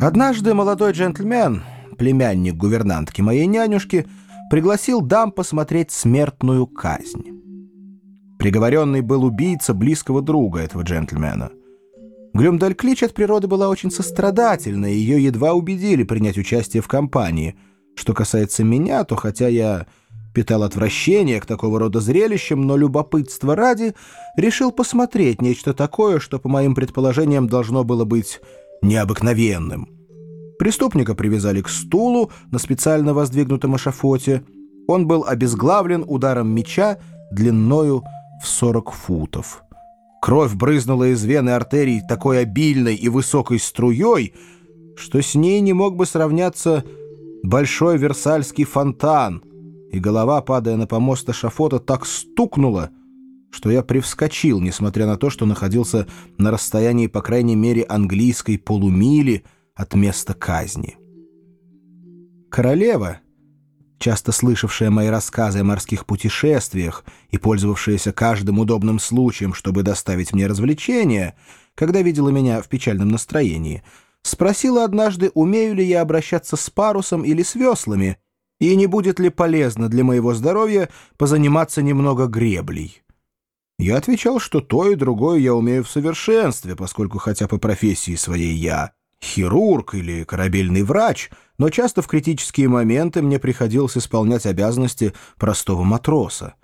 Однажды молодой джентльмен, племянник гувернантки моей нянюшки, пригласил дам посмотреть смертную казнь. Приговоренный был убийца близкого друга этого джентльмена. Глюмдальклич от природы была очень сострадательна, и ее едва убедили принять участие в кампании. Что касается меня, то хотя я питал отвращение к такого рода зрелищам, но любопытство ради решил посмотреть нечто такое, что, по моим предположениям, должно было быть необыкновенным. Преступника привязали к стулу на специально воздвигнутом эшафоте. Он был обезглавлен ударом меча длиною в 40 футов. Кровь брызнула из вены артерий такой обильной и высокой струей, что с ней не мог бы сравняться большой версальский фонтан, и голова, падая на помост эшафота, так стукнула, что я привскочил, несмотря на то, что находился на расстоянии, по крайней мере, английской полумили от места казни. Королева, часто слышавшая мои рассказы о морских путешествиях и пользовавшаяся каждым удобным случаем, чтобы доставить мне развлечения, когда видела меня в печальном настроении, спросила однажды, умею ли я обращаться с парусом или с веслами, и не будет ли полезно для моего здоровья позаниматься немного греблей. Я отвечал, что то и другое я умею в совершенстве, поскольку хотя по профессии своей я хирург или корабельный врач, но часто в критические моменты мне приходилось исполнять обязанности простого матроса.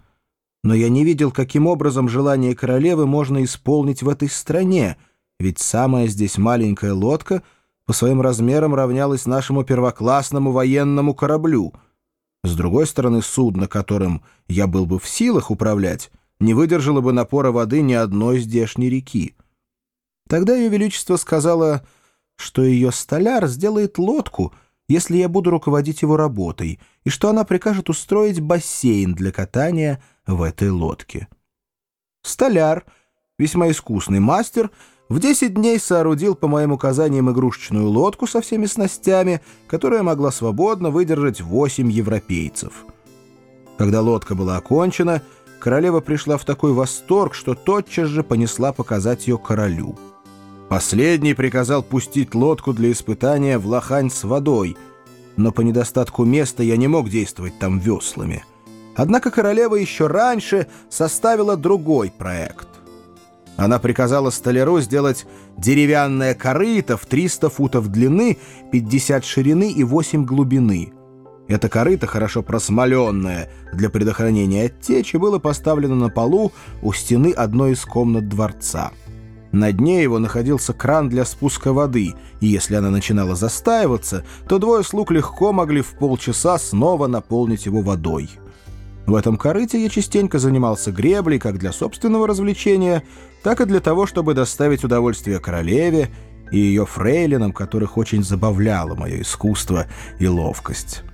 Но я не видел, каким образом желание королевы можно исполнить в этой стране, ведь самая здесь маленькая лодка по своим размерам равнялась нашему первоклассному военному кораблю. С другой стороны, судно, которым я был бы в силах управлять, не выдержало бы напора воды ни одной здешней реки. Тогда Ее Величество сказала, что ее столяр сделает лодку, если я буду руководить его работой, и что она прикажет устроить бассейн для катания в этой лодке. Столяр, весьма искусный мастер, в 10 дней соорудил по моим указаниям игрушечную лодку со всеми снастями, которая могла свободно выдержать 8 европейцев. Когда лодка была окончена, королева пришла в такой восторг, что тотчас же понесла показать ее королю. Последний приказал пустить лодку для испытания в лохань с водой, но по недостатку места я не мог действовать там веслами. Однако королева еще раньше составила другой проект. Она приказала столяру сделать деревянное корыто в 300 футов длины, 50 ширины и 8 глубины — это корыто, хорошо просмоленное для предохранения от течи, было поставлено на полу у стены одной из комнат дворца. На дне его находился кран для спуска воды, и если она начинала застаиваться, то двое слуг легко могли в полчаса снова наполнить его водой. В этом корыте я частенько занимался греблей как для собственного развлечения, так и для того, чтобы доставить удовольствие королеве и ее фрейлинам, которых очень забавляло мое искусство и ловкость.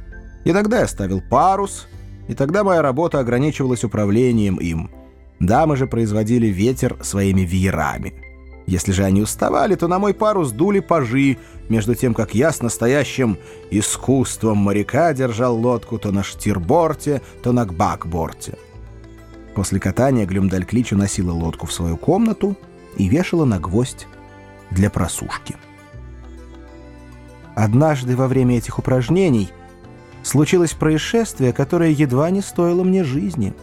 Иногда я ставил парус, и тогда моя работа ограничивалась управлением им. Дамы же производили ветер своими веерами. Если же они уставали, то на мой парус дули пажи, между тем, как я с настоящим искусством моряка держал лодку то на штирборте, то на бакборте. После катания Глюмдальклич уносила лодку в свою комнату и вешала на гвоздь для просушки. Однажды во время этих упражнений случилось происшествие, которое едва не стоило мне жизни.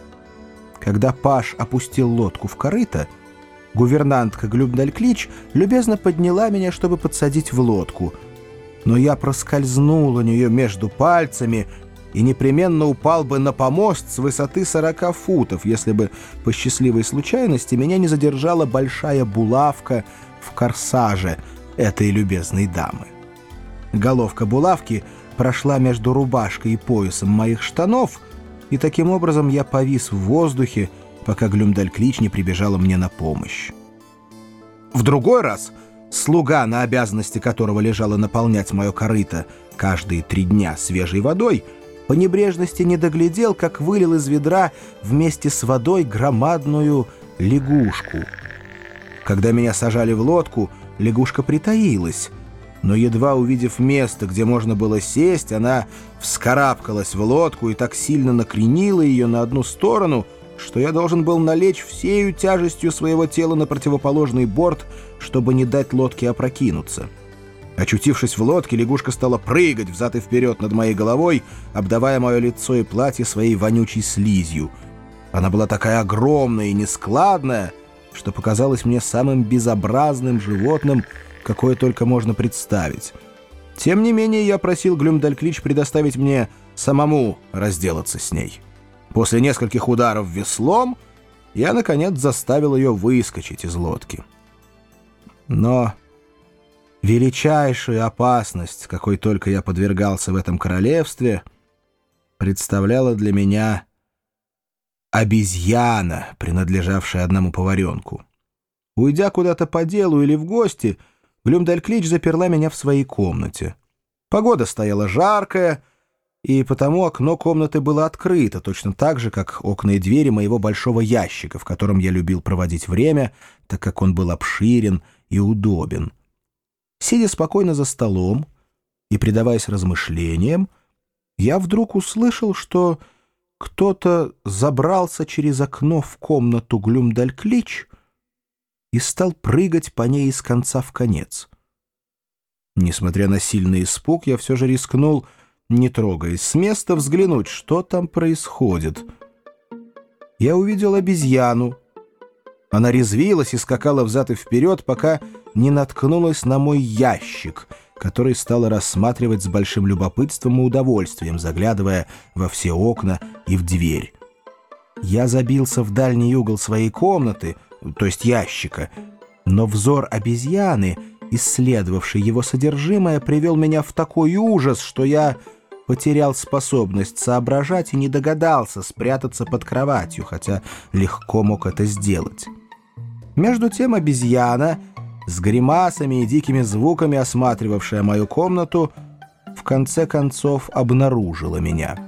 Когда Паш опустил лодку в корыто, гувернантка Глюбдальклич любезно подняла меня, чтобы подсадить в лодку. Но я проскользнул у нее между пальцами и непременно упал бы на помост с высоты 40 футов, если бы по счастливой случайности меня не задержала большая булавка в корсаже этой любезной дамы. Головка булавки — прошла между рубашкой и поясом моих штанов, и таким образом я повис в воздухе, пока Глюмдальклич не прибежала мне на помощь. В другой раз слуга, на обязанности которого лежало наполнять мое корыто каждые три дня свежей водой, по небрежности не доглядел, как вылил из ведра вместе с водой громадную лягушку. Когда меня сажали в лодку, лягушка притаилась, но едва увидев место, где можно было сесть, она вскарабкалась в лодку и так сильно накренила ее на одну сторону, что я должен был налечь всею тяжестью своего тела на противоположный борт, чтобы не дать лодке опрокинуться. Очутившись в лодке, лягушка стала прыгать взад и вперед над моей головой, обдавая мое лицо и платье своей вонючей слизью. Она была такая огромная и нескладная, что показалось мне самым безобразным животным, какое только можно представить. Тем не менее, я просил Глюмдальклич предоставить мне самому разделаться с ней. После нескольких ударов веслом я, наконец, заставил ее выскочить из лодки. Но величайшую опасность, какой только я подвергался в этом королевстве, представляла для меня обезьяна, принадлежавшая одному поваренку. Уйдя куда-то по делу или в гости, Глюмдальклич заперла меня в своей комнате. Погода стояла жаркая, и потому окно комнаты было открыто, точно так же, как окна и двери моего большого ящика, в котором я любил проводить время, так как он был обширен и удобен. Сидя спокойно за столом и предаваясь размышлениям, я вдруг услышал, что кто-то забрался через окно в комнату Глюмдальклич и стал прыгать по ней из конца в конец. Несмотря на сильный испуг, я все же рискнул, не трогаясь с места, взглянуть, что там происходит. Я увидел обезьяну. Она резвилась и скакала взад и вперед, пока не наткнулась на мой ящик, который стала рассматривать с большим любопытством и удовольствием, заглядывая во все окна и в дверь. Я забился в дальний угол своей комнаты, то есть ящика, но взор обезьяны, исследовавший его содержимое, привел меня в такой ужас, что я потерял способность соображать и не догадался спрятаться под кроватью, хотя легко мог это сделать. Между тем обезьяна с гримасами и дикими звуками осматривавшая мою комнату, в конце концов обнаружила меня.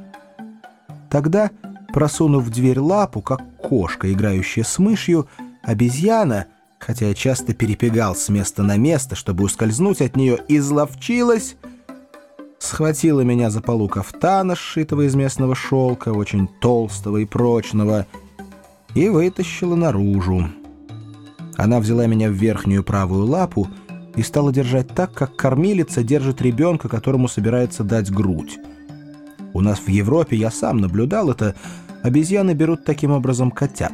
Тогда, просунув в дверь лапу, как кошка, играющая с мышью, обезьяна, хотя я часто перепегал с места на место, чтобы ускользнуть от нее, изловчилась, схватила меня за полу кафтана, сшитого из местного шелка, очень толстого и прочного, и вытащила наружу. Она взяла меня в верхнюю правую лапу и стала держать так, как кормилица держит ребенка, которому собирается дать грудь. У нас в Европе, я сам наблюдал это, обезьяны берут таким образом котят.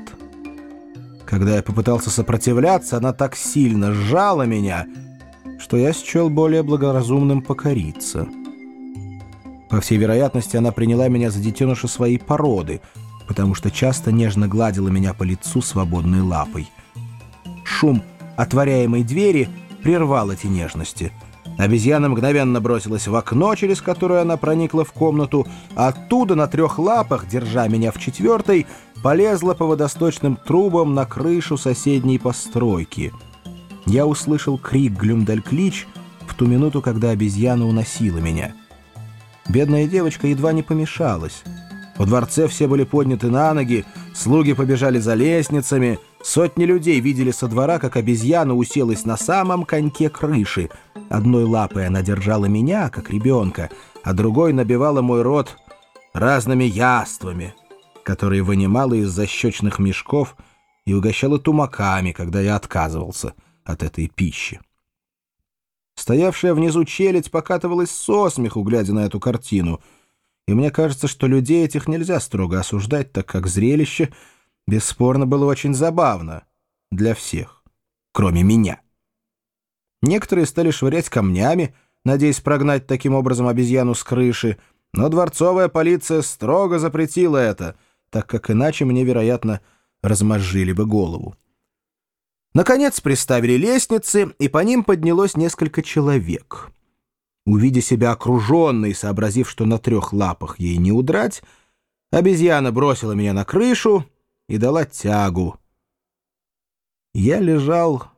Когда я попытался сопротивляться, она так сильно сжала меня, что я счел более благоразумным покориться. По всей вероятности, она приняла меня за детеныша своей породы, потому что часто нежно гладила меня по лицу свободной лапой. Шум отворяемой двери прервал эти нежности. Обезьяна мгновенно бросилась в окно, через которое она проникла в комнату, оттуда на трех лапах, держа меня в четвертой, полезла по водосточным трубам на крышу соседней постройки. Я услышал крик Глюмдальклич в ту минуту, когда обезьяна уносила меня. Бедная девочка едва не помешалась. В дворце все были подняты на ноги, слуги побежали за лестницами, сотни людей видели со двора, как обезьяна уселась на самом коньке крыши. Одной лапой она держала меня, как ребенка, а другой набивала мой рот разными яствами, которые вынимала из защечных мешков и угощала тумаками, когда я отказывался от этой пищи. Стоявшая внизу челядь покатывалась со смеху, глядя на эту картину — и мне кажется, что людей этих нельзя строго осуждать, так как зрелище, бесспорно, было очень забавно для всех, кроме меня. Некоторые стали швырять камнями, надеясь прогнать таким образом обезьяну с крыши, но дворцовая полиция строго запретила это, так как иначе мне, вероятно, размозжили бы голову. Наконец приставили лестницы, и по ним поднялось несколько человек — Увидя себя окруженной, сообразив, что на трех лапах ей не удрать, обезьяна бросила меня на крышу и дала тягу. Я лежал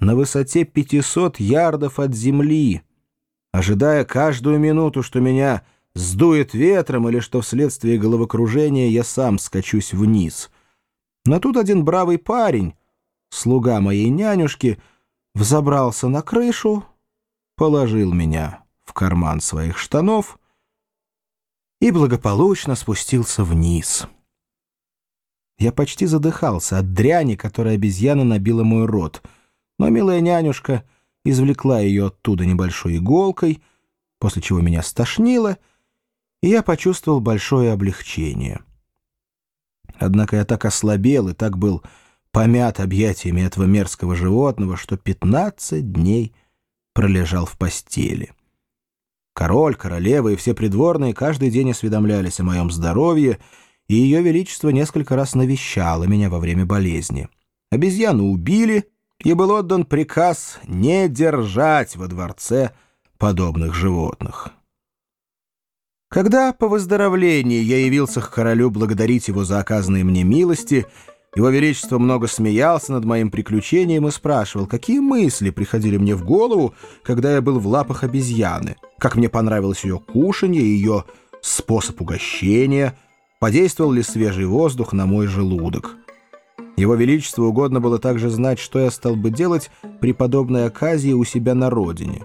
на высоте 500 ярдов от земли, ожидая каждую минуту, что меня сдует ветром или что вследствие головокружения я сам скачусь вниз. Но тут один бравый парень, слуга моей нянюшки, взобрался на крышу, положил меня в карман своих штанов и благополучно спустился вниз. Я почти задыхался от дряни, которой обезьяна набила мой рот, но милая нянюшка извлекла ее оттуда небольшой иголкой, после чего меня стошнило, и я почувствовал большое облегчение. Однако я так ослабел и так был помят объятиями этого мерзкого животного, что пятнадцать дней пролежал в постели. Король, королева и все придворные каждый день осведомлялись о моем здоровье, и ее величество несколько раз навещало меня во время болезни. Обезьяну убили, и был отдан приказ не держать во дворце подобных животных. Когда по выздоровлении я явился к королю благодарить его за оказанные мне милости, его Величество много смеялся над моим приключением и спрашивал, какие мысли приходили мне в голову, когда я был в лапах обезьяны, как мне понравилось ее кушанье, ее способ угощения, подействовал ли свежий воздух на мой желудок. Его Величеству угодно было также знать, что я стал бы делать при подобной оказии у себя на родине.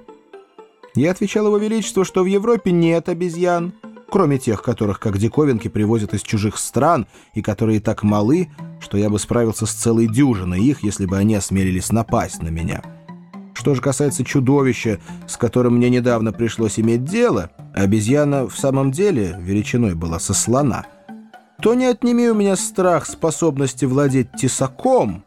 Я отвечал Его Величеству, что в Европе нет обезьян, кроме тех, которых как диковинки привозят из чужих стран и которые так малы, что я бы справился с целой дюжиной их, если бы они осмелились напасть на меня. Что же касается чудовища, с которым мне недавно пришлось иметь дело, обезьяна в самом деле величиной была со слона, то не отними у меня страх способности владеть тесаком.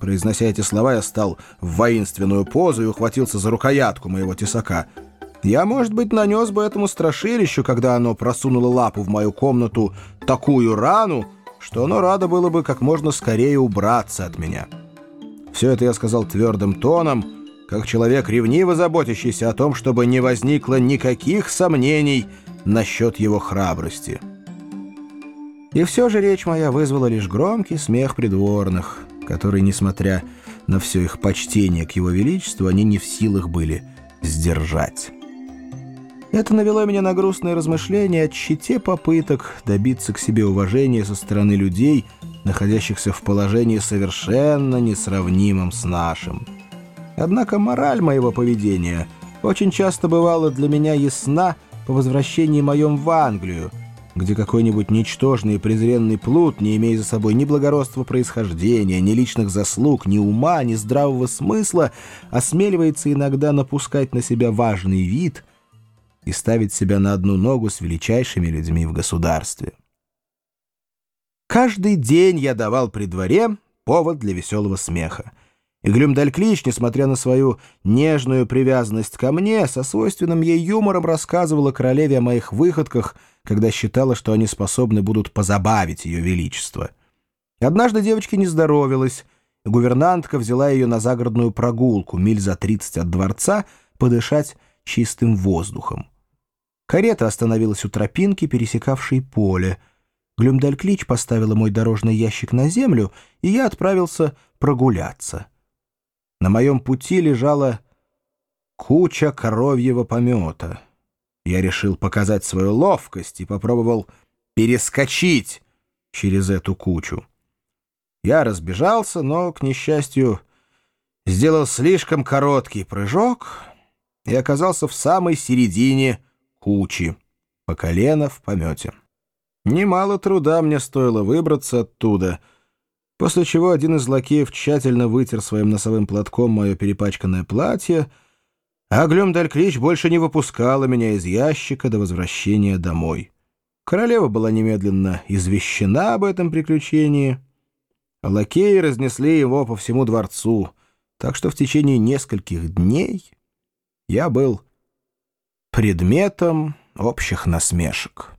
Произнося эти слова, я стал в воинственную позу и ухватился за рукоятку моего тесака — я, может быть, нанес бы этому страшилищу, когда оно просунуло лапу в мою комнату, такую рану, что оно радо было бы как можно скорее убраться от меня. Все это я сказал твердым тоном, как человек, ревниво заботящийся о том, чтобы не возникло никаких сомнений насчет его храбрости. И все же речь моя вызвала лишь громкий смех придворных, который, несмотря на все их почтение к его величеству, они не в силах были сдержать». Это навело меня на грустные размышления о тщете попыток добиться к себе уважения со стороны людей, находящихся в положении совершенно несравнимом с нашим. Однако мораль моего поведения очень часто бывала для меня ясна по возвращении моем в Англию, где какой-нибудь ничтожный и презренный плут, не имея за собой ни благородства происхождения, ни личных заслуг, ни ума, ни здравого смысла, осмеливается иногда напускать на себя важный вид — и ставить себя на одну ногу с величайшими людьми в государстве. Каждый день я давал при дворе повод для веселого смеха. И Глюмдальклич, несмотря на свою нежную привязанность ко мне, со свойственным ей юмором рассказывала королеве о моих выходках, когда считала, что они способны будут позабавить ее величество. Однажды девочке не здоровилась, и гувернантка взяла ее на загородную прогулку, миль за тридцать от дворца, подышать чистым воздухом. Карета остановилась у тропинки, пересекавшей поле. Глюмдальклич поставила мой дорожный ящик на землю, и я отправился прогуляться. На моем пути лежала куча коровьего помета. Я решил показать свою ловкость и попробовал перескочить через эту кучу. Я разбежался, но, к несчастью, сделал слишком короткий прыжок и оказался в самой середине кучи, по колено в помете. Немало труда мне стоило выбраться оттуда, после чего один из лакеев тщательно вытер своим носовым платком мое перепачканное платье, а Глюмдаль-Клич больше не выпускала меня из ящика до возвращения домой. Королева была немедленно извещена об этом приключении, лакеи разнесли его по всему дворцу, так что в течение нескольких дней я был предметом общих насмешек.